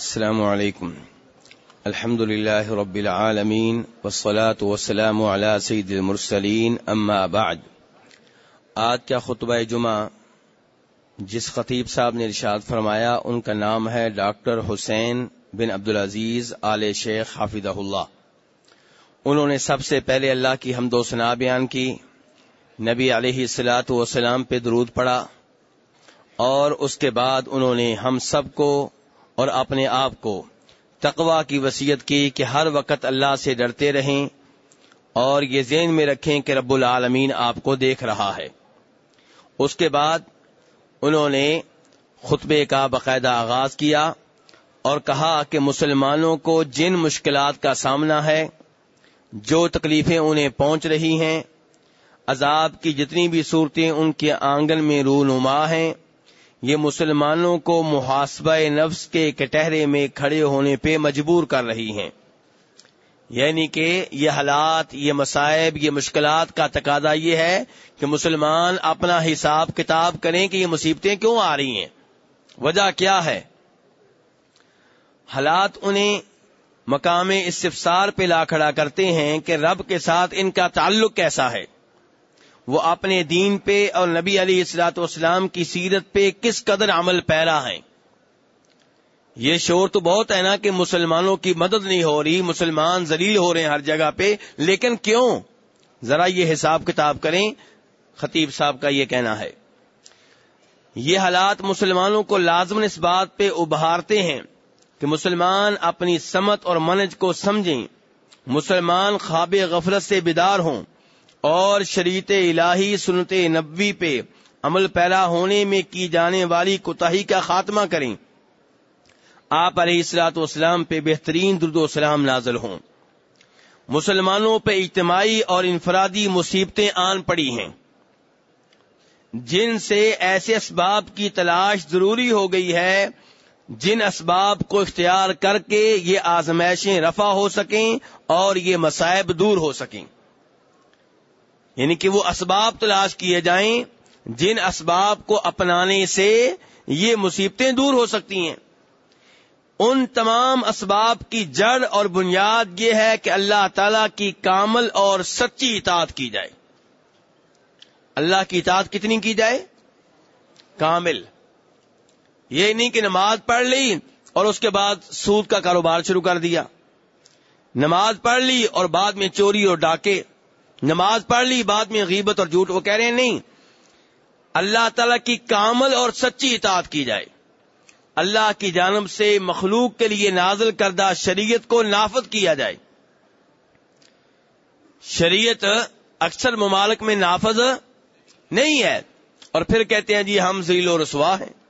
السلام علیکم الحمد لله رب العالمين والصلاة والسلام على سيد المرسلين اما بعد. آج کا خطبہ جمعہ؟ جس خطیب صاحب نے ارشاد فرمایا، ان کا نام ہے ڈاکٹر حسین بن عبدالعزیز آل شیخ حافظ اللہ۔ انہوں نے سب سے پہلے اللہ کی حمد و ثنا بیان کی، نبی علیہ السلاۃ والسلام پہ درود پڑا اور اس کے بعد انہوں نے ہم سب کو اور اپنے آپ کو تقوا کی وسیعت کی کہ ہر وقت اللہ سے ڈرتے رہیں اور یہ ذہن میں رکھیں کہ رب العالمین آپ کو دیکھ رہا ہے۔ اس کے بعد انہوں نے خطبے کا باقاعدہ آغاز کیا اور کہا کہ مسلمانوں کو جن مشکلات کا سامنا ہے، جو تکلیفیں انہیں پہنچ رہی ہیں، عذاب کی جتنی بھی صورتیں ان کے آنگن میں رونما ہیں یہ مسلمانوں کو محاسبہ نفس کے کٹہرے میں کھڑے ہونے پہ مجبور کر رہی ہیں۔ یعنی کہ یہ حالات، یہ مسائب یہ مشکلات کا تقاضا یہ ہے کہ مسلمان اپنا حساب کتاب کریں کہ یہ مصیبتیں کیوں آ رہی ہیں۔ وجہ کیا ہے؟ حالات انہیں مقام استفسار پہ لا کھڑا کرتے ہیں کہ رب کے ساتھ ان کا تعلق کیسا ہے۔ وہ اپنے دین پہ اور نبی علی اصلاۃ والسلام کی سیرت پہ کس قدر عمل پیرا ہیں؟ یہ شور تو بہت ہے نا کہ مسلمانوں کی مدد نہیں ہو رہی، مسلمان ذلیل ہو رہے ہیں ہر جگہ پہ، لیکن کیوں؟ ذرا یہ حساب کتاب کریں، خطیب صاحب کا یہ کہنا ہے۔ یہ حالات مسلمانوں کو لازمن اس بات پہ ابھارتے ہیں کہ مسلمان اپنی سمت اور منج کو سمجھیں۔ مسلمان خواب غفلت سے بیدار ہوں۔ اور شریعت الہی سنت نبوی پہ عمل پیرا ہونے میں کی جانے والی کوتاہی کا خاتمہ کریں۔ آپ علیہ السلاط والسلام پہ بہترین درد و سلام نازل ہوں۔ مسلمانوں پہ اجتماعی اور انفرادی مصیبتیں آن پڑی ہیں۔ جن سے ایسے اسباب کی تلاش ضروری ہو گئی ہے، جن اسباب کو اختیار کر کے یہ آزمائشیں رفع ہو سکیں اور یہ مسائب دور ہو سکیں۔ یعنی کہ وہ اسباب تلاش کیے جائیں جن اسباب کو اپنانے سے یہ مصیبتیں دور ہو سکتی ہیں۔ ان تمام اسباب کی جڑ اور بنیاد یہ ہے کہ اللہ تعالی کی کامل اور سچی اطاعت کی جائے۔ اللہ کی اطاعت کتنی کی جائے؟ کامل۔ یہ نہیں کہ نماز پڑھ لی اور اس کے بعد سود کا کاروبار شروع کر دیا۔ نماز پڑھ لی اور بعد میں چوری اور ڈاکے۔ نماز پڑھ لی، بعد میں غیبت اور جھوٹ، وہ کہہ رہے ہیں نہیں۔ اللہ تعالی کی کامل اور سچی اطاعت کی جائے۔ اللہ کی جانب سے مخلوق کے لیے نازل کردہ شریعت کو نافذ کیا جائے۔ شریعت اکثر ممالک میں نافذ نہیں ہے۔ اور پھر کہتے ہیں جی ہم ذیل و رسوا ہیں۔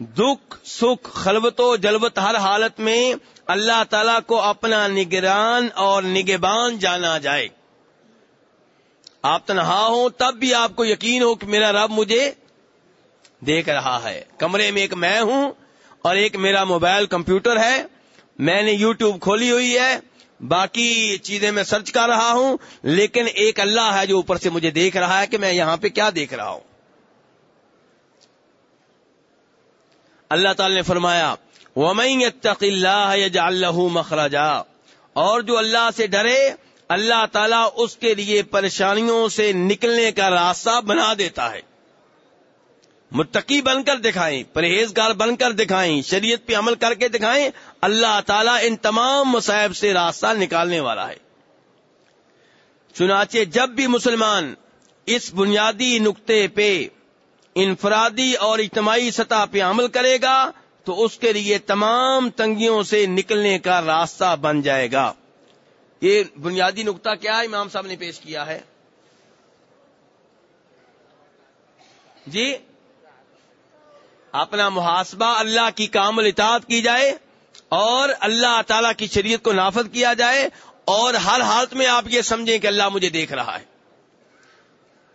دکھ، سکھ، خلوت و جلوت ہر حالت میں اللہ تعالی کو اپنا نگران اور نگبان جانا جائے۔ آپ تنہا ہوں، تب بھی آپ کو یقین ہو کہ میرا رب مجھے دیکھ رہا ہے۔ کمرے میں ایک میں ہوں اور ایک میرا موبائل کمپیوٹر ہے۔ میں نے یوٹیوب کھولی ہوئی ہے۔ باقی چیزیں میں سرچ کر رہا ہوں۔ لیکن ایک اللہ ہے جو اوپر سے مجھے دیکھ رہا ہے کہ میں یہاں پہ کیا دیکھ رہا ہوں۔ اللہ تعالی نے فرمایا اللہ مخرجا۔ اور جو اللہ سے ڈرے اللہ تعالیٰ اس کے لیے پریشانیوں سے نکلنے کا راستہ بنا دیتا ہے۔ متقی بن کر دکھائیں، پرہیزگار بن کر دکھائیں، شریعت پہ عمل کر کے دکھائیں، اللہ تعالیٰ ان تمام مصائب سے راستہ نکالنے والا ہے۔ چنانچہ جب بھی مسلمان اس بنیادی نقطے پہ انفرادی اور اجتماعی سطح پہ عمل کرے گا، تو اس کے لیے تمام تنگیوں سے نکلنے کا راستہ بن جائے گا۔ یہ بنیادی نقطہ کیا امام صاحب نے پیش کیا ہے؟ جی اپنا محاسبہ اللہ کی کامل اطاعت کی جائے اور اللہ تعالی کی شریعت کو نافذ کیا جائے اور ہر حالت میں آپ یہ سمجھیں کہ اللہ مجھے دیکھ رہا ہے۔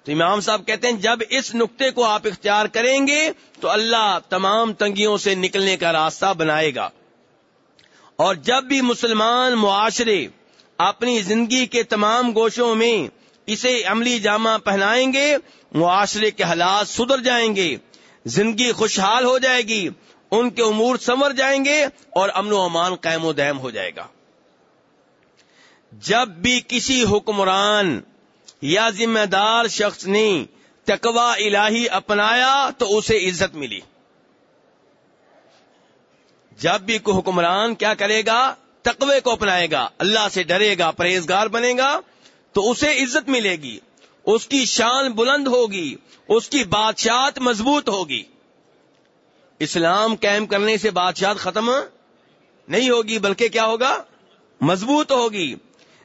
تو امام صاحب کہتے ہیں، جب اس نقطے کو آپ اختیار کریں گے تو اللہ تمام تنگیوں سے نکلنے کا راستہ بنائے گا۔ اور جب بھی مسلمان معاشرے اپنی زندگی کے تمام گوشوں میں اسے عملی جامہ پہنائیں گے، معاشرے کے حالات سدھر جائیں گے، زندگی خوشحال ہو جائے گی، ان کے امور سنور جائیں گے اور امن و امان قائم و دائم ہو جائے گا۔ جب بھی کسی حکمران یا ذمہ دار شخص نے تقوا الہی اپنایا تو اسے عزت ملی۔ جب بھی کوئی حکمران کیا کرے گا؟ تقوی کو اپنائے گا، اللہ سے ڈرے گا، پرہیزگار بنے گا، تو اسے عزت ملے گی۔ اس کی شان بلند ہوگی، اس کی بادشاہت مضبوط ہوگی۔ اسلام قائم کرنے سے بادشاہت ختم نہیں ہوگی، بلکہ کیا ہوگا؟ مضبوط ہوگی۔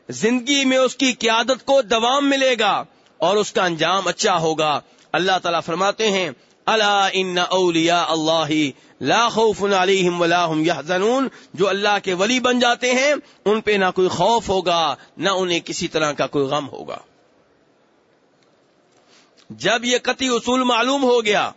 زندگی میں اس کی قیادت کو دوام ملے گا اور اس کا انجام اچھا ہوگا۔ اللہ تعالیٰ فرماتے ہیں اللہ ان اولیا اللہ لا خوف علیہم ولا هم يحزنون جو اللہ کے ولی بن جاتے ہیں، ان پہ نہ کوئی خوف ہوگا، نہ انہیں کسی طرح کا کوئی غم ہوگا۔ جب یہ قطعی اصول معلوم ہو گیا،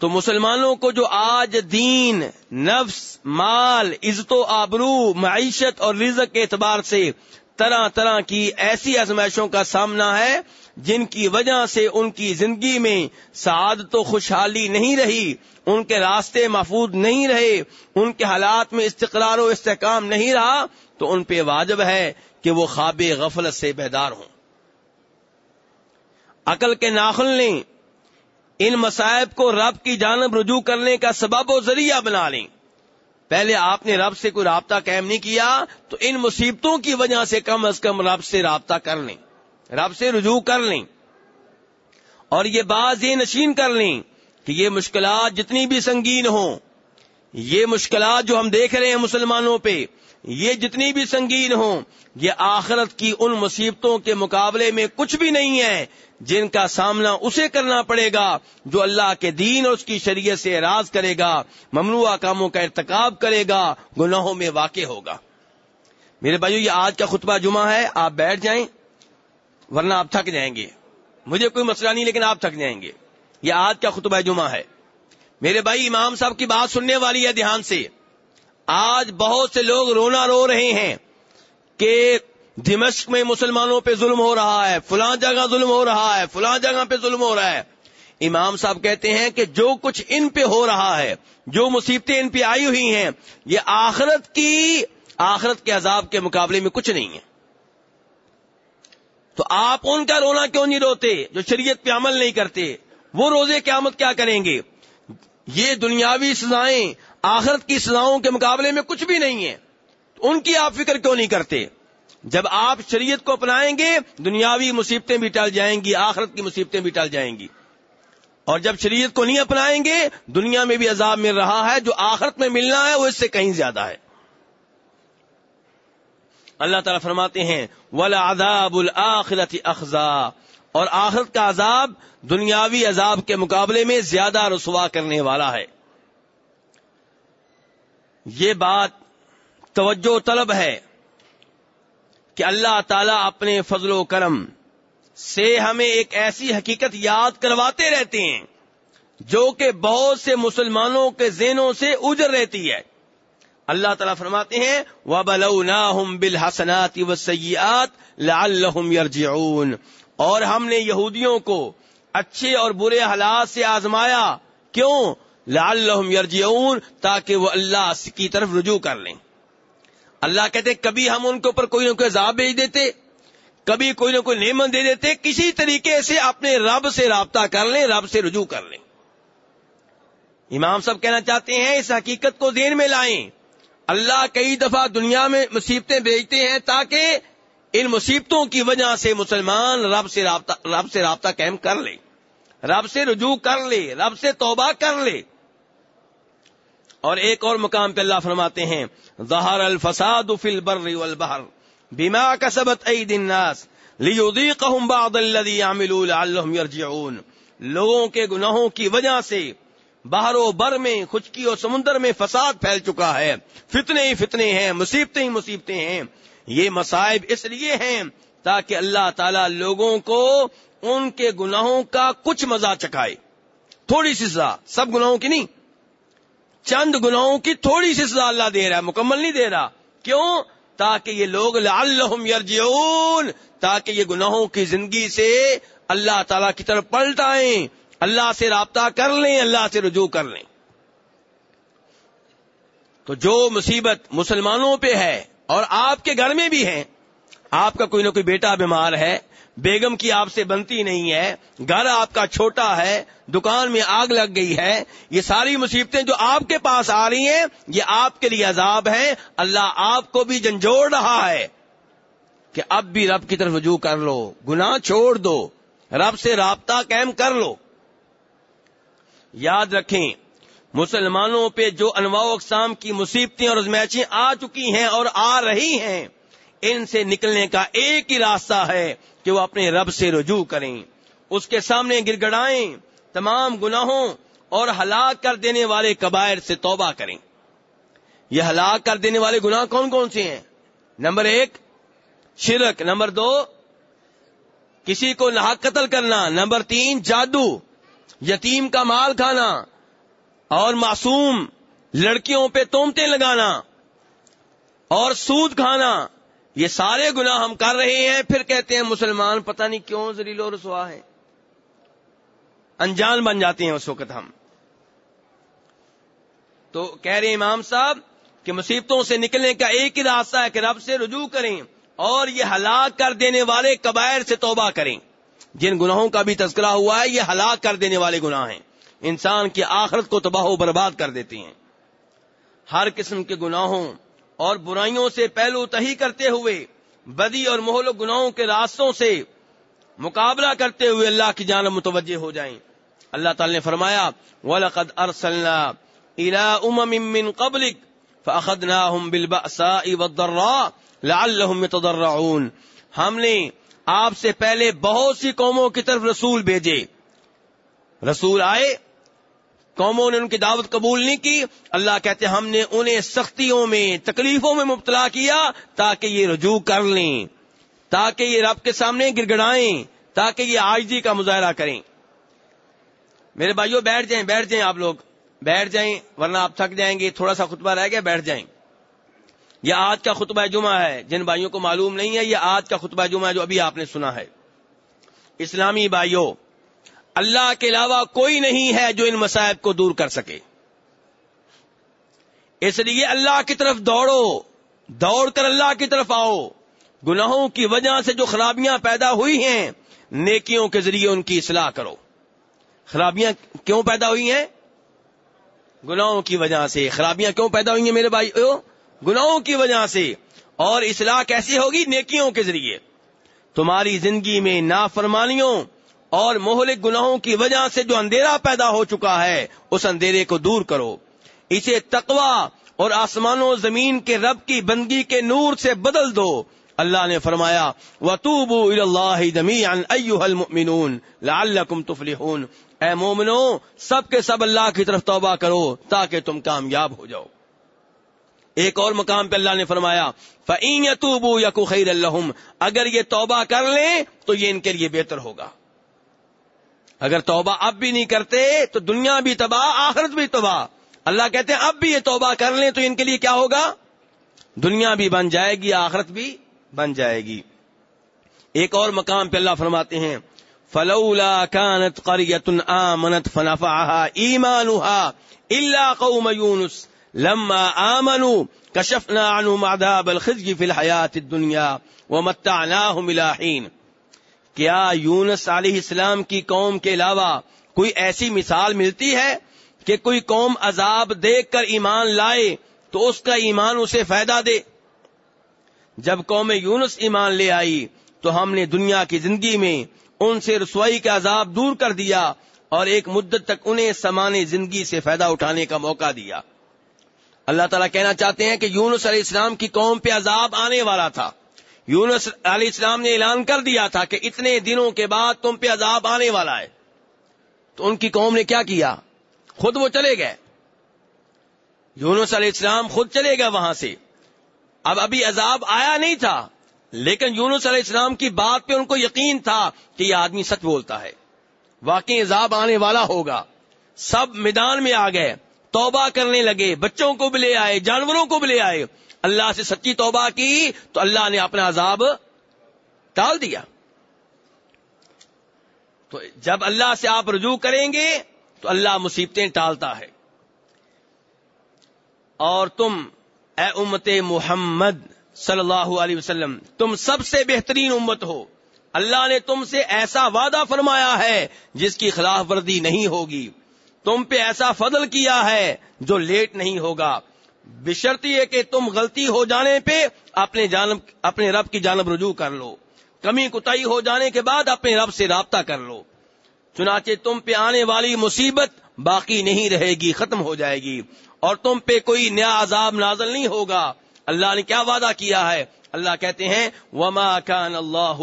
تو مسلمانوں کو جو آج دین، نفس، مال، عزت و آبرو، معیشت اور رزق کے اعتبار سے طرح طرح کی ایسی ازمائشوں کا سامنا ہے جن کی وجہ سے ان کی زندگی میں سعادت و خوشحالی نہیں رہی، ان کے راستے محفوظ نہیں رہے، ان کے حالات میں استقرار و استحکام نہیں رہا، تو ان پہ واجب ہے کہ وہ خواب غفلت سے بیدار ہوں۔ عقل کے ناخل نے ان مسائب کو رب کی جانب رجوع کرنے کا سبب و ذریعہ بنا لیں۔ پہلے آپ نے رب سے کوئی رابطہ قائم نہیں کیا، تو ان مصیبتوں کی وجہ سے کم از کم رب سے رابطہ کر لیں۔ رب سے رجوع کر لیں اور یہ بات یہ نشین کر لیں کہ یہ مشکلات جتنی بھی سنگین ہوں، یہ مشکلات جو ہم دیکھ رہے ہیں مسلمانوں پہ، یہ جتنی بھی سنگین ہوں، یہ آخرت کی ان مصیبتوں کے مقابلے میں کچھ بھی نہیں ہے جن کا سامنا اسے کرنا پڑے گا جو اللہ کے دین اور اس کی شریعت سے اعراض کرے گا ممنوع کاموں کا ارتکاب کرے گا، گناہوں میں واقع ہوگا۔ میرے بھائیو، یہ آج کا خطبہ جمعہ ہے، آپ بیٹھ جائیں۔ ورنہ آپ تھک جائیں گے۔ مجھے کوئی مسئلہ نہیں، لیکن آپ تھک جائیں گے۔ یہ آج کا خطبہ جمعہ ہے۔ میرے بھائی، امام صاحب کی بات سننے والی ہے دھیان سے۔ آج بہت سے لوگ رونا رو رہے ہیں کہ دمشق میں مسلمانوں پہ ظلم ہو رہا ہے، فلاں جگہ ظلم ہو رہا ہے، فلاں جگہ پہ ظلم ہو رہا ہے۔ امام صاحب کہتے ہیں کہ جو کچھ ان پہ ہو رہا ہے، جو مصیبتیں ان پہ آئی ہوئی ہیں، یہ آخرت کی، آخرت کے عذاب کے مقابلے میں کچھ نہیں ہے۔ تو آپ ان کا رونا کیوں نہیں روتے جو شریعت پہ عمل نہیں کرتے؟ وہ روزے قیامت کیا کریں گے؟ یہ دنیاوی سزائیں آخرت کی سزاؤں کے مقابلے میں کچھ بھی نہیں ہے ان کی آپ فکر کیوں نہیں کرتے؟ جب آپ شریعت کو اپنائیں گے، دنیاوی مصیبتیں بھی ٹل جائیں گی، آخرت کی مصیبتیں بھی ٹل جائیں گی۔ اور جب شریعت کو نہیں اپنائیں گے، دنیا میں بھی عذاب مل رہا ہے، جو آخرت میں ملنا ہے، وہ اس سے کہیں زیادہ ہے۔ اللہ تعالیٰ فرماتے ہیں ولا عذاب الآخرت اخذا اور آخرت کا عذاب دنیاوی عذاب کے مقابلے میں زیادہ رسوا کرنے والا ہے۔ یہ بات توجہ طلب ہے کہ اللہ تعالیٰ اپنے فضل و کرم سے ہمیں ایک ایسی حقیقت یاد کرواتے رہتے ہیں جو کہ بہت سے مسلمانوں کے ذہنوں سے اجر رہتی ہے۔ اللہ تعالیٰ فرماتے ہیں و بلوناہم بالحسنات والسیئات لعلہم یرجعون اور ہم نے یہودیوں کو اچھے اور برے حالات سے آزمایا۔ کیوں؟ لعلہم یرجعون تاکہ وہ اللہ کی طرف رجوع کر لیں۔ اللہ کہتے کبھی ہم ان کے اوپر کوئی نہ کوئی عذاب بھیج دیتے، کبھی کوئی نہ کوئی نعمت دے دیتے، کسی طریقے سے اپنے رب سے رابطہ کر لیں، رب سے رجوع کر لیں۔ امام صاحب کہنا چاہتے ہیں، اس حقیقت کو دین میں لائیں۔ اللہ کئی دفعہ دنیا میں مصیبتیں بھیجتے ہیں تاکہ ان مصیبتوں کی وجہ سے مسلمان رب سے رابطہ رب سے رابطہ قائم کر لے۔ رب سے رجوع کر لے، رب سے توبہ کر لے۔ اور ایک اور مقام پہ اللہ فرماتے ہیں، ظہر الفساد فی البر والبحر بما کسبت اید الناس لیذیقہم بعض الذی عملوا لعلہم یرجعون۔ لوگوں کے گناہوں کی وجہ سے باہر و بر میں، خشکی اور سمندر میں فساد پھیل چکا ہے۔ فتنے ہی فتنے ہیں، مصیبتیں ہی مصیبتیں ہیں۔ یہ مصائب اس لیے ہیں تاکہ اللہ تعالی لوگوں کو ان کے گناہوں کا کچھ مزہ چکھائے۔ تھوڑی سی سزا، سب گناہوں کی نہیں۔ چند گناہوں کی تھوڑی سی سزا اللہ دے رہا ہے، مکمل نہیں دے رہا۔ کیوں؟ تاکہ یہ لوگ لعلہم یرجعون، تاکہ یہ گناہوں کی زندگی سے اللہ تعالی کی طرف پلٹ آئیں اللہ سے رابطہ کر لیں، اللہ سے رجوع کر لیں۔ تو جو مصیبت مسلمانوں پہ ہے اور آپ کے گھر میں بھی ہے، آپ کا کوئی نہ کوئی بیٹا بیمار ہے، بیگم کی آپ سے بنتی نہیں ہے، گھر آپ کا چھوٹا ہے، دکان میں آگ لگ گئی ہے، یہ ساری مصیبتیں جو آپ کے پاس آ رہی ہیں، یہ آپ کے لیے عذاب ہے اللہ آپ کو بھی جنجوڑ رہا ہے کہ اب بھی رب کی طرف رجوع کر لو، گناہ چھوڑ دو، رب سے رابطہ قائم کر لو۔ یاد رکھیں، مسلمانوں پہ جو انواع اقسام کی مصیبتیں اور ازمیچیں آ چکی ہیں اور آ رہی ہیں، ان سے نکلنے کا ایک ہی راستہ ہے کہ وہ اپنے رب سے رجوع کریں۔ اس کے سامنے گر گڑائیں تمام گناہوں اور ہلاک کر دینے والے قبائر سے توبہ کریں۔ یہ ہلاک کر دینے والے گناہ کون کون سے ہیں؟ نمبر ایک، شرک۔ نمبر دو، کسی کو نہ قتل کرنا۔ نمبر تین، جادو۔ یتیم کا مال کھانا اور معصوم لڑکیوں پہ تومتے لگانا اور سود کھانا، یہ سارے گناہ ہم کر رہے ہیں۔ پھر کہتے ہیں، مسلمان پتہ نہیں کیوں زریل و رسوا ہے انجان بن جاتے ہیں اس وقت ہم۔ تو کہہ رہے امام صاحب کہ مصیبتوں سے نکلنے کا ایک ہی راستہ ہے کہ رب سے رجوع کریں اور یہ ہلاک کر دینے والے قبائر سے توبہ کریں۔ جن گناہوں کا بھی تذکرہ ہوا ہے، یہ ہلاک کر دینے والے گناہ ہیں۔ انسان کی آخرت کو تباہ و برباد کر دیتی ہیں۔ ہر قسم کے گناہوں اور برائیوں سے پہلو تہی کرتے ہوئے، بدی اور محل و گناہوں کے راستوں سے مقابلہ کرتے ہوئے اللہ کی جانب متوجہ ہو جائیں۔ اللہ تعالی نے فرمایا، وَلَقَدْ أَرْسَلْنَا إِلَىٰ أُمَمٍ مِّن قَبْلِكَ فَأَخَذْنَاهُمْ بِالْبَأْسَاءِ وَالضَّرَّاءِ لَعَلَّهُمْ يَتَضَرَّعُونَ۔ ہم نے آپ سے پہلے بہت سی قوموں کی طرف رسول بھیجے۔ رسول آئے۔ قوموں نے ان کی دعوت قبول نہیں کی۔ اللہ کہتے ہم نے انہیں سختیوں میں، تکلیفوں میں مبتلا کیا تاکہ یہ رجوع کر لیں، تاکہ یہ رب کے سامنے گر گڑائیں تاکہ یہ آجی کا مظاہرہ کریں۔ میرے بھائیوں بیٹھ جائیں بیٹھ جائیں آپ لوگ۔ بیٹھ جائیں، ورنہ آپ تھک جائیں گے، تھوڑا سا خطبہ رہ گیا، بیٹھ جائیں۔ یہ آج کا خطبہ جمعہ ہے۔ جن بھائیوں کو معلوم نہیں ہے، یہ آج کا خطبہ جمعہ ہے جو ابھی آپ نے سنا ہے۔ اسلامی بھائیوں اللہ کے علاوہ کوئی نہیں ہے جو ان مسائب کو دور کر سکے۔ اس لیے اللہ کی طرف دوڑو، دوڑ کر اللہ کی طرف آؤ۔ گناہوں کی وجہ سے جو خرابیاں پیدا ہوئی ہیں، نیکیوں کے ذریعے ان کی اصلاح کرو۔ خرابیاں کیوں پیدا ہوئی ہیں؟ گناہوں کی وجہ سے۔ خرابیاں کیوں پیدا ہوئی ہیں میرے بھائی گناہوں کی وجہ سے، اور اصلاح کیسی ہوگی نیکیوں کے ذریعے؟ تمہاری زندگی میں نافرمانیوں اور مہلک گناہوں کی وجہ سے جو اندھیرا پیدا ہو چکا ہے، اس اندھیرے کو دور کرو۔ اسے تقوا اور آسمان و زمین کے رب کی بندگی کے نور سے بدل دو۔ اللہ نے فرمایا اے مومنو، سب کے سب اللہ کی طرف توبہ کرو تاکہ تم کامیاب ہو جاؤ۔ ایک اور مقام پہ اللہ نے فرمایا فعین یتوبو یقو خیر الحم اگر یہ توبہ کر لیں تو یہ ان کے لیے بہتر ہوگا۔ اگر توبہ اب بھی نہیں کرتے تو دنیا بھی تباہ، آخرت بھی تباہ۔ اللہ کہتے ہیں، اب بھی یہ توبہ کر لیں تو ان کے لیے کیا ہوگا؟ دنیا بھی بن جائے گی، آخرت بھی بن جائے گی۔ ایک اور مقام پہ اللہ فرماتے ہیں، فلولا كانت قرية آمنت فنفعها إيمانها إلا قوم يونس۔ لما آمنوا كشفنا عنهم عذاب الخزي في الحياة الدنيا ومتعناهم إلى حين۔ کیا یونس علیہ السلام کی قوم کے علاوہ کوئی ایسی مثال ملتی ہے کہ کوئی قوم عذاب دیکھ کر ایمان لائے تو اس کا ایمان اسے فائدہ دے؟ جب قوم یونس ایمان لے آئی تو ہم نے دنیا کی زندگی میں ان سے رسوائی کا عذاب دور کر دیا اور ایک مدت تک انہیں سمان زندگی سے فائدہ اٹھانے کا موقع دیا۔ اللہ تعالیٰ کہنا چاہتے ہیں کہ یونس علیہ السلام کی قوم پہ عذاب آنے والا تھا۔ یونس علیہ السلام نے اعلان کر دیا تھا کہ اتنے دنوں کے بعد تم پہ عذاب آنے والا ہے۔ تو ان کی قوم نے کیا کیا؟ خود وہ چلے گئے۔ یونس علیہ السلام خود چلے گئے وہاں سے۔ اب ابھی عذاب آیا نہیں تھا، لیکن یونس علیہ السلام کی بات پہ ان کو یقین تھا کہ یہ آدمی سچ بولتا ہے۔ واقعی عذاب آنے والا ہوگا۔ سب میدان میں آ گئے۔ توبہ کرنے لگے، بچوں کو بھی لے آئے، جانوروں کو بھی لے آئے۔ اللہ سے سچی توبہ کی تو اللہ نے اپنا عذاب ٹال دیا۔ تو جب اللہ سے آپ رجوع کریں گے تو اللہ مصیبتیں ٹالتا ہے۔ اور تم، اے امت محمد صلی اللہ علیہ وسلم، تم سب سے بہترین امت ہو۔ اللہ نے تم سے ایسا وعدہ فرمایا ہے جس کی خلاف ورزی نہیں ہوگی۔ تم پہ ایسا فضل کیا ہے جو لیٹ نہیں ہوگا۔ بشرتی ہے کہ تم غلطی ہو جانے پہ اپنے جانب، اپنے رب کی جانب رجوع کر لو۔ کمی کتائی ہو جانے کے بعد اپنے رب سے رابطہ کر لو۔ چنانچہ تم پہ آنے والی مصیبت باقی نہیں رہے گی، ختم ہو جائے گی۔ اور تم پہ کوئی نیا عذاب نازل نہیں ہوگا۔ اللہ نے کیا وعدہ کیا ہے؟ اللہ کہتے ہیں، وما کان اللہ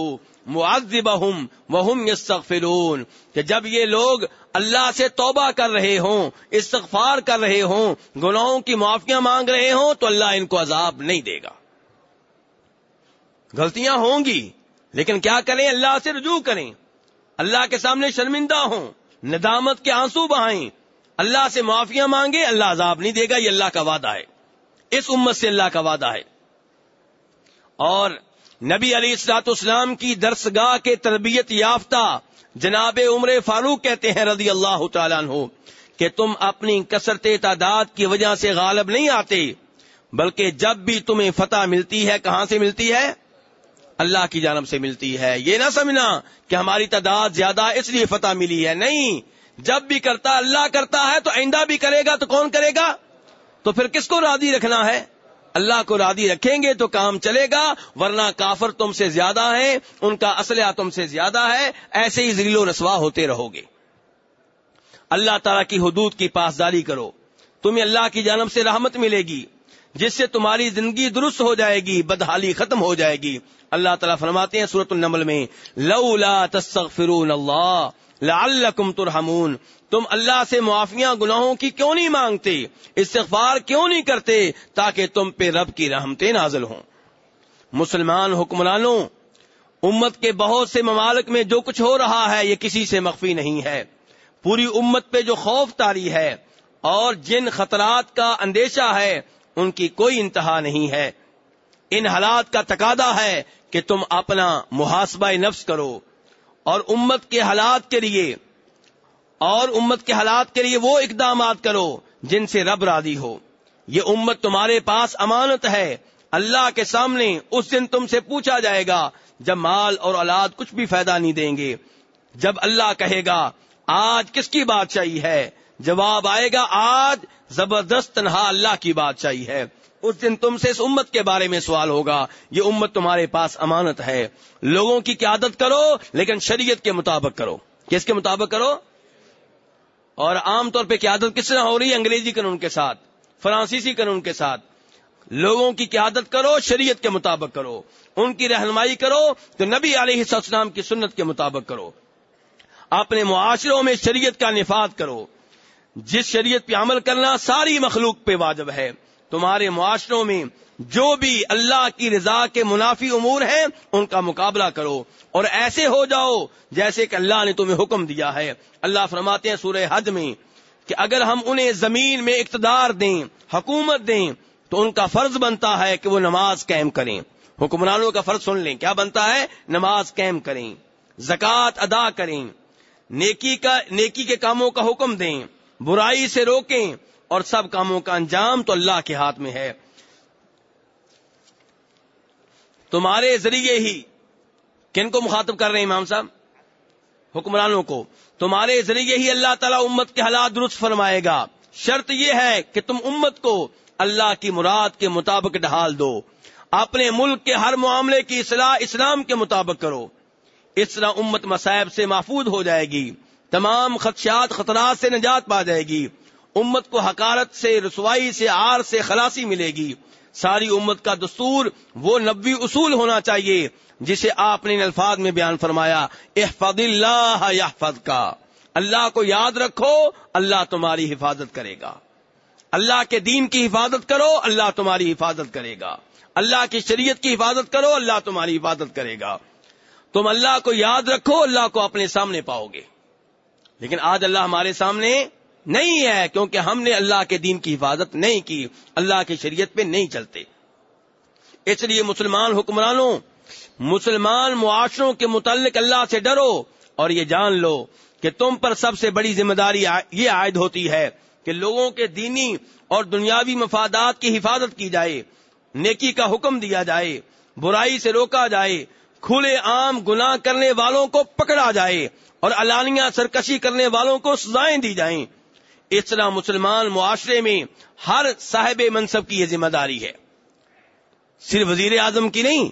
معذبہم وہم یستغفرون، کہ جب یہ لوگ اللہ سے توبہ کر رہے ہوں، استغفار کر رہے ہوں، گناہوں کی معافیاں مانگ رہے ہوں، تو اللہ ان کو عذاب نہیں دے گا۔ غلطیاں ہوں گی، لیکن کیا کریں؟ اللہ سے رجوع کریں۔ اللہ کے سامنے شرمندہ ہوں، ندامت کے آنسو بہائیں۔ اللہ سے معافیاں مانگے اللہ عذاب نہیں دے گا، یہ اللہ کا وعدہ ہے۔ اس امت سے اللہ کا وعدہ ہے۔ اور نبی علی السلاط اسلام کی درسگاہ کے تربیت یافتہ جناب عمر فاروق کہتے ہیں رضی اللہ تعالیٰ عنہ کہ تم اپنی کثرت تعداد کی وجہ سے غالب نہیں آتے، بلکہ جب بھی تمہیں فتح ملتی ہے، کہاں سے ملتی ہے؟ اللہ کی جانب سے ملتی ہے۔ یہ نہ سمجھنا کہ ہماری تعداد زیادہ اس لیے فتح ملی ہے۔ نہیں، جب بھی کرتا، اللہ کرتا ہے تو آئندہ بھی کرے گا تو کون کرے گا؟ تو پھر کس کو راضی رکھنا ہے؟ اللہ کو راضی رکھیں گے تو کام چلے گا، ورنہ کافر تم سے زیادہ ہے ان کا اسلحہ تم سے زیادہ ہے، ایسے ہی ذیل و رسوا ہوتے رہو گے۔ اللہ تعالیٰ کی حدود کی پاسداری کرو۔ تمہیں اللہ کی جانب سے رحمت ملے گی، جس سے تمہاری زندگی درست ہو جائے گی، بدحالی ختم ہو جائے گی۔ اللہ تعالیٰ فرماتے ہیں سورت النمل میں، لولا تستغفرون اللہ لعلکم ترحمون۔ تم اللہ سے معافیاں گناہوں کی کیوں نہیں مانگتے؟ استغفار کیوں نہیں کرتے تاکہ تم پہ رب کی رحمتیں نازل ہوں؟ مسلمان حکمرانوں، امت کے بہت سے ممالک میں جو کچھ ہو رہا ہے، یہ کسی سے مخفی نہیں ہے۔ پوری امت پہ جو خوف تاری ہے اور جن خطرات کا اندیشہ ہے، ان کی کوئی انتہا نہیں ہے۔ ان حالات کا تقاضا ہے کہ تم اپنا محاسبہ نفس کرو اور امت کے حالات کے لیے اور امت کے حالات کے لیے وہ اقدامات کرو جن سے رب راضی ہو۔ یہ امت تمہارے پاس امانت ہے۔ اللہ کے سامنے اس دن تم سے پوچھا جائے گا جب مال اور اولاد کچھ بھی فائدہ نہیں دیں گے۔ جب اللہ کہے گا، آج کس کی بات چاہیے ہے؟ جواب آئے گا، آج زبردست تنہا اللہ کی بات چاہیے ہے۔ اس دن تم سے اس امت کے بارے میں سوال ہوگا۔ یہ امت تمہارے پاس امانت ہے۔ لوگوں کی قیادت کرو، لیکن شریعت کے مطابق کرو۔ کس کے مطابق کرو؟ اور عام طور پہ قیادت کس طرح ہو رہی ہے؟ انگریزی قانون کے ساتھ، فرانسیسی قانون کے ساتھ۔ لوگوں کی قیادت کرو، شریعت کے مطابق کرو۔ ان کی رہنمائی کرو، تو نبی علیہ السلام کی سنت کے مطابق کرو۔ اپنے معاشروں میں شریعت کا نفاذ کرو۔ جس شریعت پہ عمل کرنا ساری مخلوق پہ واجب ہے۔ تمہارے معاشروں میں جو بھی اللہ کی رضا کے منافی امور ہیں، ان کا مقابلہ کرو اور ایسے ہو جاؤ جیسے کہ اللہ نے تمہیں حکم دیا ہے۔ اللہ فرماتے ہیں سورہ حج میں کہ اگر ہم انہیں زمین میں اقتدار دیں، حکومت دیں، تو ان کا فرض بنتا ہے کہ وہ نماز قائم کریں۔ حکمرانوں کا فرض سن لیں۔ کیا بنتا ہے؟ نماز قائم کریں۔ زکوٰۃ ادا کریں۔ نیکی کا، نیکی کے کاموں کا حکم دیں۔ برائی سے روکیں۔ اور سب کاموں کا انجام تو اللہ کے ہاتھ میں ہے۔ تمہارے ذریعے ہی کن کو مخاطب کر رہے ہیں امام صاحب؟ حکمرانوں کو۔ تمہارے ذریعے ہی اللہ تعالیٰ امت کے حالات درست فرمائے گا۔ شرط یہ ہے کہ تم امت کو اللہ کی مراد کے مطابق ڈھال دو۔ اپنے ملک کے ہر معاملے کی اصلاح اسلام کے مطابق کرو۔ اس طرح امت مسائب سے محفوظ ہو جائے گی۔ تمام خدشات خطرات سے نجات پا جائے گی۔ امت کو حکارت سے، رسوائی سے آر سے خلاصی ملے گی۔ ساری امت کا دستور وہ نبی اصول ہونا چاہیے جسے آپ نے الفاظ میں بیان فرمایا، احفظ اللہ یحفظ کا اللہ کو یاد رکھو، اللہ تمہاری حفاظت کرے گا۔ اللہ کے دین کی حفاظت کرو، اللہ تمہاری حفاظت کرے گا۔ اللہ کی شریعت کی حفاظت کرو، اللہ تمہاری حفاظت کرے گا۔ تم اللہ کو یاد رکھو، اللہ کو اپنے سامنے پاؤ گے۔ لیکن آج اللہ ہمارے سامنے نہیں ہے کیونکہ ہم نے اللہ کے دین کی حفاظت نہیں کی، اللہ کی شریعت پہ نہیں چلتے۔ اس لیے مسلمان حکمرانوں، مسلمان معاشروں کے متعلق اللہ سے ڈرو اور یہ جان لو کہ تم پر سب سے بڑی ذمہ داری یہ عائد ہوتی ہے کہ لوگوں کے دینی اور دنیاوی مفادات کی حفاظت کی جائے، نیکی کا حکم دیا جائے، برائی سے روکا جائے، کھلے عام گناہ کرنے والوں کو پکڑا جائے اور علانیہ سرکشی کرنے والوں کو سزائیں دی جائیں۔ اس طرح مسلمان معاشرے میں ہر صاحب منصب کی یہ ذمہ داری ہے۔ صرف وزیر اعظم کی نہیں،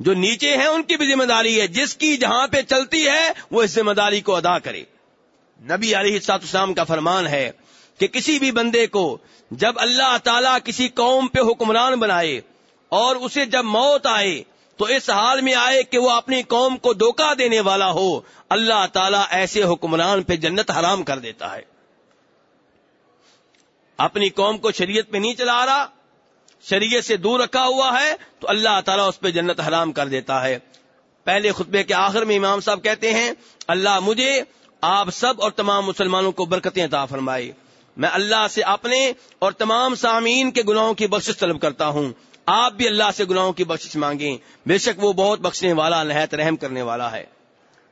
جو نیچے ہیں ان کی بھی ذمہ داری ہے۔ جس کی جہاں پہ چلتی ہے، وہ اس ذمہ داری کو ادا کرے۔ نبی علیہ سات اسلام کا فرمان ہے کہ کسی بھی بندے کو جب اللہ تعالیٰ کسی قوم پہ حکمران بنائے اور اسے جب موت آئے، تو اس حال میں آئے کہ وہ اپنی قوم کو دھوکہ دینے والا ہو، اللہ تعالیٰ ایسے حکمران پہ جنت حرام کر دیتا ہے۔ اپنی قوم کو شریعت پہ نہیں چلا رہا، شریعت سے دور رکھا ہوا ہے، تو اللہ تعالیٰ اس پہ جنت حرام کر دیتا ہے۔ پہلے خطبے کے آخر میں امام صاحب کہتے ہیں، اللہ مجھے، آپ سب اور تمام مسلمانوں کو برکتیں عطا فرمائے۔ میں اللہ سے اپنے اور تمام سامعین کے گناہوں کی بخش طلب کرتا ہوں۔ آپ بھی اللہ سے گناہوں کی بخش مانگیں۔ بے شک وہ بہت بخشنے والا، نہایت رحم کرنے والا ہے۔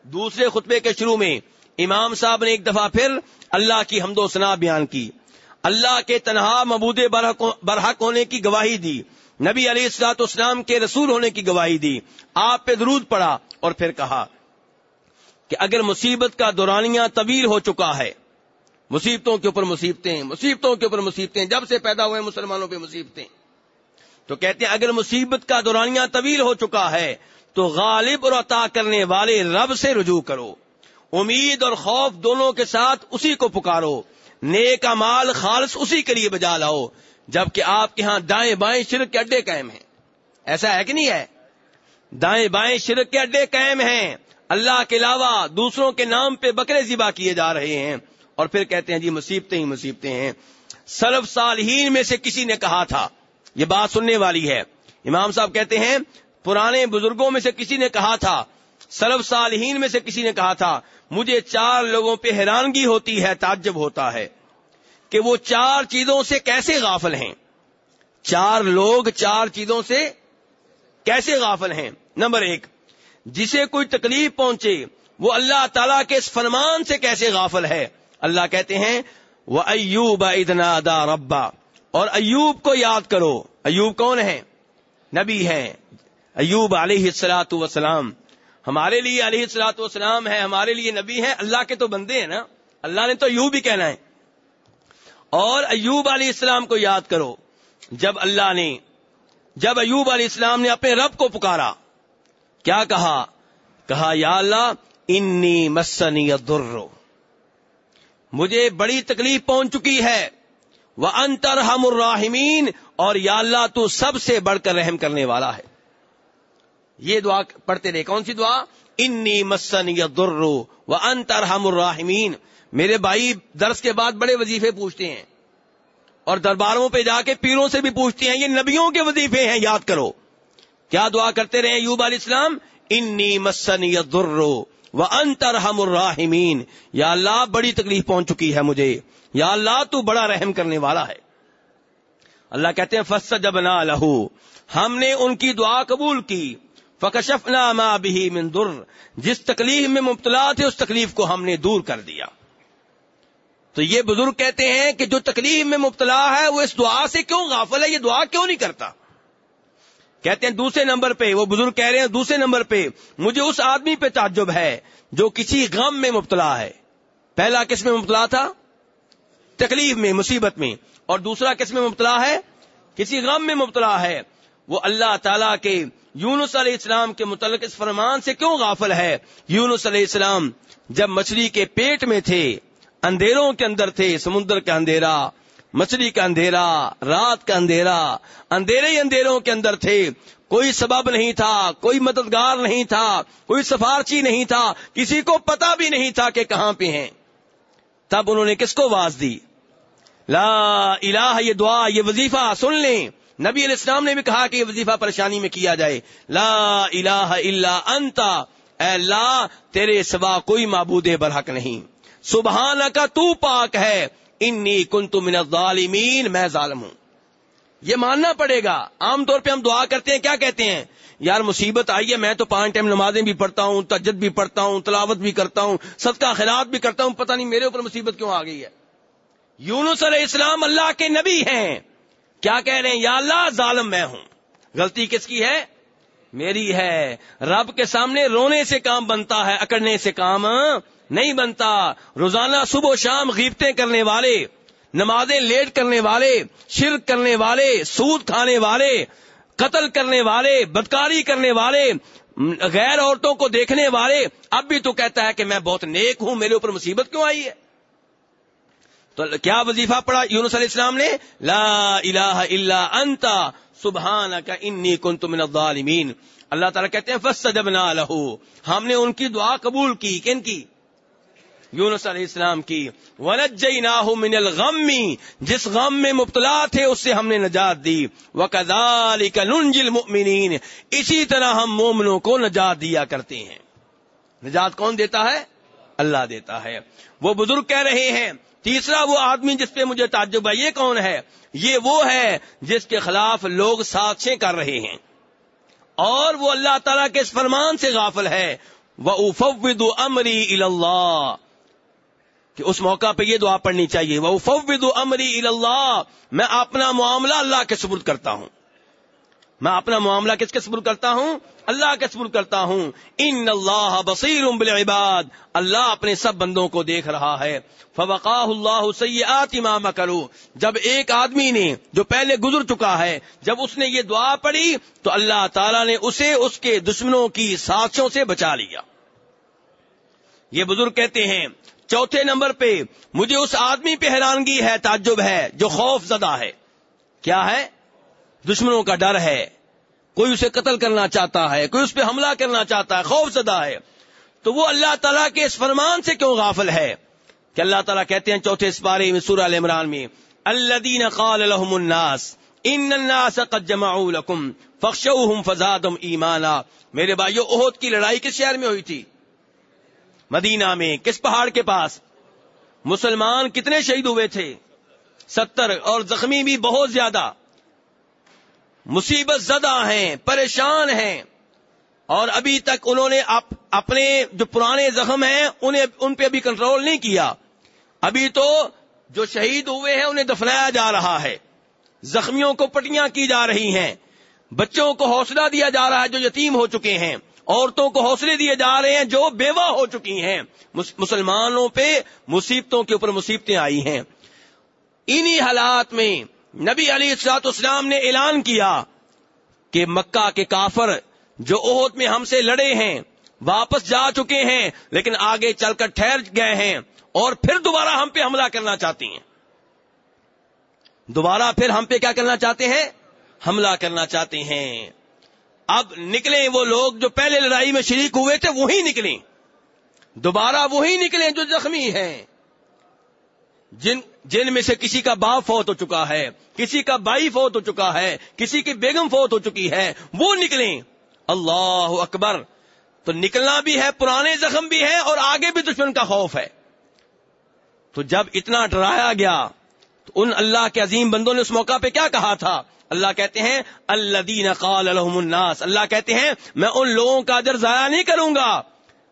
دوسرے خطبے کے شروع میں امام صاحب نے ایک دفعہ پھر اللہ کی حمد و سنا بیان کی۔ اللہ کے تنہا مبود برحق ہونے کی گواہی دی۔ نبی علی السلاط اسلام کے رسول ہونے کی گواہی دی۔ آپ پہ درود پڑا اور پھر کہا کہ اگر مصیبت کا دورانیہ طویل ہو چکا ہے، مصیبتوں کے اوپر مصیبتیں، مصیبتوں کے اوپر مصیبتیں، جب سے پیدا ہوئے مسلمانوں پہ مصیبتیں۔ تو کہتے ہیں اگر مصیبت کا دورانیہ طویل ہو چکا ہے، تو غالب اور عطا کرنے والے رب سے رجوع کرو۔ امید اور خوف دونوں کے ساتھ اسی کو پکارو۔ نیک مال خالص اسی کے لیے بجا لاؤ، جبکہ آپ کے ہاں دائیں بائیں شرک کے اڈے قائم ہیں۔ ایسا ہے کہ نہیں ہے؟ دائیں بائیں شرک کے اڈے قائم ہیں۔ اللہ کے علاوہ دوسروں کے نام پہ بکرے ذبح کیے جا رہے ہیں۔ اور پھر کہتے ہیں جی مصیبتیں ہی مصیبتیں ہیں۔ سرف صالحین میں سے کسی نے کہا تھا۔ یہ بات سننے والی ہے۔ امام صاحب کہتے ہیں، پرانے بزرگوں میں سے کسی نے کہا تھا۔ سرف صالحین میں سے کسی نے کہا تھا۔ مجھے چار لوگوں پہ حیرانگی ہوتی ہے، تعجب ہوتا ہے کہ وہ چار چیزوں سے کیسے غافل ہیں؟ چار لوگ چار چیزوں سے کیسے غافل ہیں؟ نمبر ایک، جسے کوئی تکلیف پہنچے، وہ اللہ تعالی کے اس فرمان سے کیسے غافل ہے؟ اللہ کہتے ہیں وہ ایوب ادنا دا ربا، اور ایوب کو یاد کرو۔ ایوب کون ہے؟ نبی ہے۔ ایوب علیہ السلاۃ وسلام ہمارے لیے علیہ السلاط والسلام ہے، ہمارے لیے نبی ہے اللہ کے تو بندے ہیں نا۔ اللہ نے تو یوں بھی کہنا ہے۔ اور ایوب علیہ السلام کو یاد کرو، جب اللہ نے، جب ایوب علیہ السلام نے اپنے رب کو پکارا، کیا کہا؟ کہا، یا اللہ، انی مسنی در مجھے بڑی تکلیف پہنچ چکی ہے۔ وہ انتر ہم الراحمین اور یا اللہ، تو سب سے بڑھ کر رحم کرنے والا ہے۔ یہ دعا پڑھتے رہے۔ کون سی دعا؟ انی مسن یا درو و انتر ہم الراحمین میرے بھائی درس کے بعد بڑے وظیفے پوچھتے ہیں اور درباروں پہ جا کے پیروں سے بھی پوچھتے ہیں، یہ نبیوں کے وظیفے ہیں، یاد کرو۔ کیا دعا کرتے رہے یوب علیہ السلام؟ انی مسن یا درو و انتر الراحمین یا اللہ، بڑی تکلیف پہنچ چکی ہے مجھے۔ یا اللہ، تو بڑا رحم کرنے والا ہے۔ اللہ کہتے ہیں فس جب نہ لہو ہم نے ان کی دعا قبول کی۔ فکشف نامہ بھی مندر جس تکلیف میں مبتلا تھے، اس تکلیف کو ہم نے دور کر دیا۔ تو یہ بزرگ کہتے ہیں کہ جو تکلیف میں مبتلا ہے، وہ اس دعا سے کیوں غافل ہے؟ یہ دعا کیوں نہیں کرتا؟ کہتے ہیں دوسرے نمبر پہ، وہ بزرگ کہہ رہے ہیں، دوسرے نمبر پہ، مجھے اس آدمی پہ تعجب ہے جو کسی غم میں مبتلا ہے۔ پہلا کس میں مبتلا تھا؟ تکلیف میں، مصیبت میں۔ اور دوسرا کس میں مبتلا ہے؟ کسی غم میں مبتلا ہے۔ وہ اللہ تعالی کے یونس علیہ السلام کے متعلق اس فرمان سے کیوں غافل ہے؟ یونس علیہ السلام جب مچھلی کے پیٹ میں تھے، اندھیروں کے اندر تھے، سمندر کا اندھیرا، مچھلی کا اندھیرا، رات کا اندھیرا، اندھیرے ہی اندھیروں کے اندر تھے۔ کوئی سبب نہیں تھا، کوئی مددگار نہیں تھا، کوئی سفارچی نہیں تھا، کسی کو پتا بھی نہیں تھا کہ کہاں پہ ہیں۔ تب انہوں نے کس کو واز دی؟ لا الہ یہ دعا، یہ وظیفہ سن لیں۔ نبی علیہ السلام نے بھی کہا کہ یہ وظیفہ پریشانی میں کیا جائے۔ لا الہ الا انتا۔ اے اللہ، تیرے سوا کوئی معبود برحق نہیں۔ سبحان کا تو پاک ہے۔ انی کنت من الظالمین، میں ظالم ہوں۔ یہ ماننا پڑے گا۔ عام طور پہ ہم دعا کرتے ہیں، کیا کہتے ہیں؟ یار، مصیبت آئی ہے، میں تو پانچ ٹائم نمازیں بھی پڑھتا ہوں، تجد بھی پڑھتا ہوں، تلاوت بھی کرتا ہوں، صدقہ خیرات بھی کرتا ہوں، پتہ نہیں میرے اوپر مصیبت کیوں آ گئی ہے؟ یونس علیہ السلام اللہ کے نبی ہیں۔ کیا کہہ رہے ہیں؟ یا اللہ، ظالم میں ہوں۔ غلطی کس کی ہے؟ میری ہے۔ رب کے سامنے رونے سے کام بنتا ہے، اکڑنے سے کام نہیں بنتا۔ روزانہ صبح و شام غیبتیں کرنے والے، نمازیں لیٹ کرنے والے، شرک کرنے والے، سود کھانے والے، قتل کرنے والے، بدکاری کرنے والے، غیر عورتوں کو دیکھنے والے، اب بھی تو کہتا ہے کہ میں بہت نیک ہوں، میرے اوپر مصیبت کیوں آئی ہے؟ تو کیا وظیفہ پڑا یونس علیہ السلام نے؟ لا الہ الا انتا سبحان کا انی کنت من الظالمین۔ اللہ تعالیٰ کہتے ہیں فسجبنا لہو۔ ہم نے ان کی دعا قبول کی، کن کی؟ یونس علیہ السلام کی۔ وَنَجَّيْنَاهُ مِنَ الْغَمِّ۔ جس غم میں مبتلا تھے، اس سے ہم نے نجات دی۔ وَكَذَلِكَ نُنْجِ الْمُؤْمِنِينَ۔ اسی طرح ہم مومنوں کو نجات دیا کرتے ہیں۔ نجات کون دیتا ہے؟ اللہ دیتا ہے۔ وہ بزرگ کہہ رہے ہیں تیسرا وہ آدمی جس پہ مجھے تعجب ہے، یہ کون ہے؟ یہ وہ ہے جس کے خلاف لوگ سازشیں کر رہے ہیں۔ اور وہ اللہ تعالیٰ کے اس فرمان سے غافل ہے۔ وہ افود امری اللہ کہ اس موقع پہ یہ دعا پڑھنی چاہیے۔ وہ افود امری اللہ میں اپنا معاملہ اللہ کے سبرد کرتا ہوں۔ میں اپنا معاملہ کس کے سبر کرتا ہوں؟ اللہ کے سبر کرتا ہوں۔ ان اللہ بصیر بالعباد۔ اللہ اپنے سب بندوں کو دیکھ رہا ہے۔ فوقا اللہ سیات امام کرو جب ایک آدمی نے جو پہلے گزر چکا ہے، جب اس نے یہ دعا پڑھی، تو اللہ تعالی نے اسے اس کے دشمنوں کی ساتھوں سے بچا لیا۔ یہ بزرگ کہتے ہیں، چوتھے نمبر پہ مجھے اس آدمی پہ حیرانگی ہے، تعجب ہے، جو خوف زدہ ہے۔ کیا ہے؟ دشمنوں کا ڈر ہے۔ کوئی اسے قتل کرنا چاہتا ہے، کوئی اس پہ حملہ کرنا چاہتا ہے، خوف زدہ ہے۔ تو وہ اللہ تعالیٰ کے اس فرمان سے کیوں غافل ہے؟ کہ اللہ تعالیٰ کہتے ہیں چوتھے اس بارے میں، سورہ عمران میں اللہ قال لهم الناس، ان الناس قد جمعوا لكم فخشوهم فزادهم ایمانا۔ میرے بھائیو، احد کی لڑائی کس شہر میں ہوئی تھی؟ مدینہ میں، کس پہاڑ کے پاس؟ مسلمان کتنے شہید ہوئے تھے؟ ستر اور زخمی بھی بہت زیادہ۔ مصیبت زدہ ہیں، پریشان ہیں۔ اور ابھی تک انہوں نے اپنے جو پرانے زخم ہیں، انہیں ان پہ ابھی کنٹرول نہیں کیا۔ ابھی تو جو شہید ہوئے ہیں، انہیں دفنایا جا رہا ہے۔ زخمیوں کو پٹیاں کی جا رہی ہیں۔ بچوں کو حوصلہ دیا جا رہا ہے جو یتیم ہو چکے ہیں۔ عورتوں کو حوصلے دیے جا رہے ہیں جو بیوہ ہو چکی ہیں۔ مسلمانوں پہ مصیبتوں کے اوپر مصیبتیں آئی ہیں۔ انہی حالات میں نبی علی السلاط اسلام نے اعلان کیا کہ مکہ کے کافر جو عہد میں ہم سے لڑے ہیں، واپس جا چکے ہیں، لیکن آگے چل کر ٹھہر گئے ہیں اور پھر دوبارہ ہم پہ حملہ کرنا چاہتی ہیں۔ دوبارہ پھر ہم پہ کیا کرنا چاہتے ہیں؟ حملہ کرنا چاہتے ہیں۔ اب نکلیں وہ لوگ جو پہلے لڑائی میں شریک ہوئے تھے وہی نکلیں۔ دوبارہ وہی نکلیں جو زخمی ہیں۔ جن جن میں سے کسی کا باپ فوت ہو چکا ہے، کسی کا بائی فوت ہو چکا ہے، کسی کی بیگم فوت ہو چکی ہے، وہ نکلیں۔ اللہ اکبر۔ تو نکلنا بھی ہے، پرانے زخم بھی ہے اور آگے بھی دشمن کا خوف ہے۔ تو جب اتنا ڈرایا گیا، تو ان اللہ کے عظیم بندوں نے اس موقع پہ کیا کہا تھا؟ اللہ کہتے ہیں اللہ دین قال الحم الناس۔ اللہ کہتے ہیں، میں ان لوگوں کا ادر ضائع نہیں کروں گا،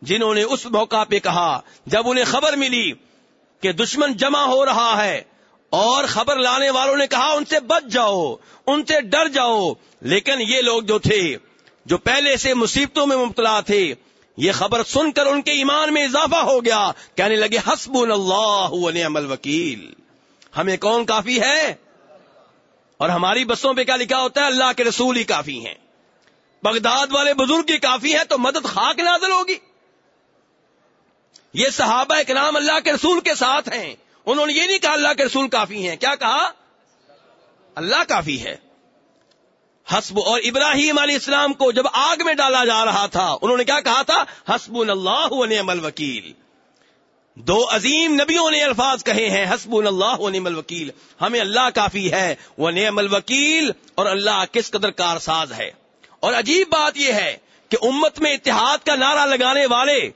جنہوں نے اس موقع پہ کہا۔ جب انہیں خبر ملی کہ دشمن جمع ہو رہا ہے اور خبر لانے والوں نے کہا ان سے بچ جاؤ، ان سے ڈر جاؤ۔ لیکن یہ لوگ جو تھے، جو پہلے سے مصیبتوں میں مبتلا تھے، یہ خبر سن کر ان کے ایمان میں اضافہ ہو گیا۔ کہنے لگے حسب اللہ نعم الوکیل۔ ہمیں کون کافی ہے؟ اور ہماری بسوں پہ کیا لکھا ہوتا ہے؟ اللہ کے رسول ہی کافی ہیں۔ بغداد والے بزرگ ہی کافی ہیں تو مدد خاک نازل ہوگی۔ یہ صحابہ اکرام اللہ کے رسول کے ساتھ ہیں۔ انہوں نے یہ نہیں کہا اللہ کے رسول کافی ہیں۔ کیا کہا؟ اللہ کافی ہے۔ حسب اور ابراہیم علیہ السلام کو جب آگ میں ڈالا جا رہا تھا، انہوں نے کیا کہا تھا؟ حسب اللہ نعم الوکیل۔ دو عظیم نبیوں نے الفاظ کہے ہیں حسب اللہ نعم الوکیل۔ ہمیں اللہ کافی ہے وہ نعم الوکیل اور اللہ کس قدر کارساز ہے۔ اور عجیب بات یہ ہے کہ امت میں اتحاد کا نعرہ لگانے والے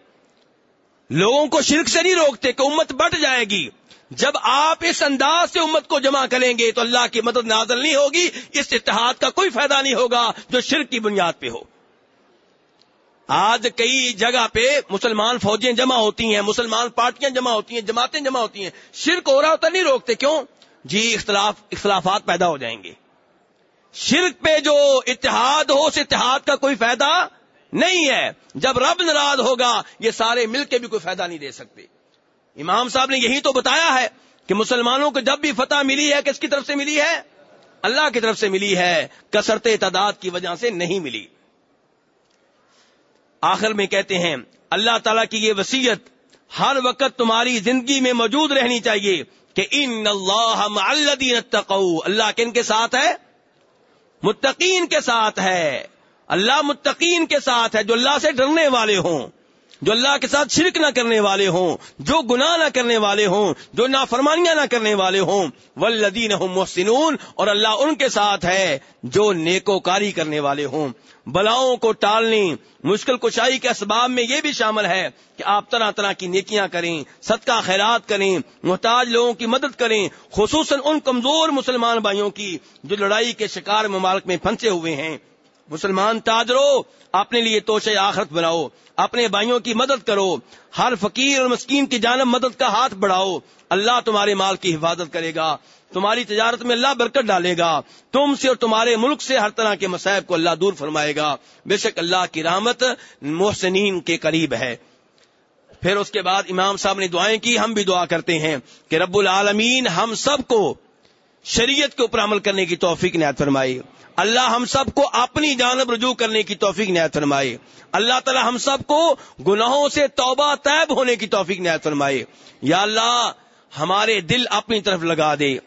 لوگوں کو شرک سے نہیں روکتے کہ امت بٹ جائے گی۔ جب آپ اس انداز سے امت کو جمع کریں گے تو اللہ کی مدد نازل نہیں ہوگی، اس اتحاد کا کوئی فائدہ نہیں ہوگا جو شرک کی بنیاد پہ ہو۔ آج کئی جگہ پہ مسلمان فوجیں جمع ہوتی ہیں، مسلمان پارٹیاں جمع ہوتی ہیں، جماعتیں جمع ہوتی ہیں۔ شرک ہو رہا ہوتا نہیں روکتے، کیوں؟ جی اختلاف، اختلافات پیدا ہو جائیں گے۔ شرک پہ جو اتحاد ہو، اس اتحاد کا کوئی فائدہ نہیں ہے۔ جب رب ناراض ہوگا، یہ سارے مل کے بھی کوئی فائدہ نہیں دے سکتے۔ امام صاحب نے یہی تو بتایا ہے کہ مسلمانوں کو جب بھی فتح ملی ہے، کس کی طرف سے ملی ہے؟ اللہ کی طرف سے ملی ہے۔ کثرت تعداد کی وجہ سے نہیں ملی۔ آخر میں کہتے ہیں، اللہ تعالیٰ کی یہ وسیعت ہر وقت تمہاری زندگی میں موجود رہنی چاہیے کہ ان اللہ اللہ کن کے ساتھ ہے؟ متقین کے ساتھ ہے۔ اللہ متقین کے ساتھ ہے، جو اللہ سے ڈرنے والے ہوں، جو اللہ کے ساتھ شرک نہ کرنے والے ہوں، جو گناہ نہ کرنے والے ہوں، جو نافرمانیاں نہ کرنے والے ہوں ولدین محسنون اور اللہ ان کے ساتھ ہے جو نیکو کاری کرنے والے ہوں۔ بلاؤں کو ٹالنے مشکل کشائی کے اسباب میں یہ بھی شامل ہے کہ آپ طرح طرح کی نیکیاں کریں، صدقہ خیرات کریں، محتاج لوگوں کی مدد کریں، خصوصاً ان کمزور مسلمان بھائیوں کی جو لڑائی کے شکار ممالک میں پھنسے ہوئے ہیں۔ مسلمان تاجرو اپنے لیے توشے آخرت بناؤ، اپنے بھائیوں کی مدد کرو، ہر فقیر اور مسکین کی جانب مدد کا ہاتھ بڑھاؤ، اللہ تمہارے مال کی حفاظت کرے گا، تمہاری تجارت میں اللہ برکت ڈالے گا، تم سے اور تمہارے ملک سے ہر طرح کے مسائب کو اللہ دور فرمائے گا، بے شک اللہ کی رحمت محسنین کے قریب ہے۔ پھر اس کے بعد امام صاحب نے دعائیں کی، ہم بھی دعا کرتے ہیں کہ رب العالمین ہم سب کو شریعت کے اوپر عمل کرنے کی توفیق نہایت فرمائی۔ اللہ ہم سب کو اپنی جانب رجوع کرنے کی توفیق نہایت فرمائے اللہ تعالی ہم سب کو گناہوں سے توبہ طیب ہونے کی توفیق نہایت فرمائے یا اللہ ہمارے دل اپنی طرف لگا دے۔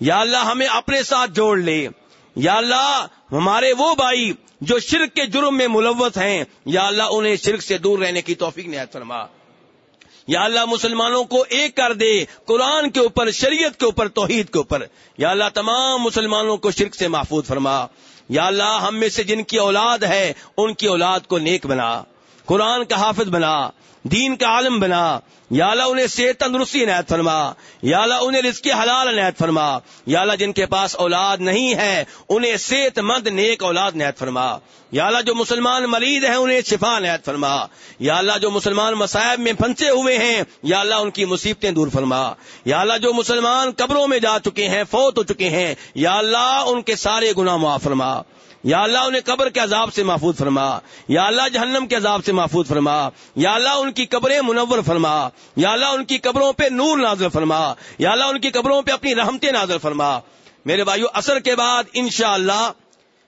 یا اللہ ہمیں اپنے ساتھ جوڑ لے۔ یا اللہ ہمارے وہ بھائی جو شرک کے جرم میں ملوث ہیں، یا اللہ انہیں شرک سے دور رہنے کی توفیق نہایت فرما۔ یا اللہ مسلمانوں کو ایک کر دے قرآن کے اوپر، شریعت کے اوپر، توحید کے اوپر۔ یا اللہ تمام مسلمانوں کو شرک سے محفوظ فرما۔ یا اللہ ہم میں سے جن کی اولاد ہے، ان کی اولاد کو نیک بنا۔ قرآن کا حافظ بنا۔ دین کا عالم بنا۔ یا اللہ انہیں صحت تندرستی عنایت فرما۔ یا اللہ انہیں رزق حلال عنایت فرما۔ یا اللہ جن کے پاس اولاد نہیں ہے، انہیں صحت مند نیک اولاد عنایت فرما۔ یا اللہ جو مسلمان مریض ہیں، انہیں شفا عنایت فرما۔ یا اللہ جو مسلمان مسائب میں پھنسے ہوئے ہیں، یا اللہ ان کی مصیبتیں دور فرما۔ یا اللہ جو مسلمان قبروں میں جا چکے ہیں، فوت ہو چکے ہیں۔ یا اللہ ان کے سارے گناہ معاف فرما۔ یا اللہ انہیں قبر کے عذاب سے محفوظ فرما، یا اللہ جہنم کے عذاب سے محفوظ فرما، یا اللہ ان کی قبریں منور فرما، یا اللہ ان کی قبروں پہ نور نازل فرما، یا اللہ ان کی قبروں پہ اپنی رحمتیں نازل فرما۔ میرے بھائیو، اثر کے بعد انشاءاللہ اللہ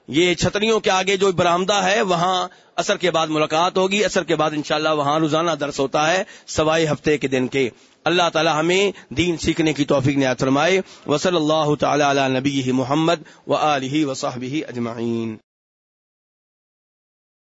یہ چھتریوں کے آگے جو برآمدہ ہے، وہاں اثر کے بعد ملاقات ہوگی۔ اثر کے بعد انشاءاللہ وہاں روزانہ درس ہوتا ہے سوائے ہفتے کے دن کے۔ اللہ تعالی ہمیں دین سیکھنے کی توفیق نے فرمائے۔ وصلی اللہ تعالی علی نبی محمد و علیہ وصحبہ اجمعین۔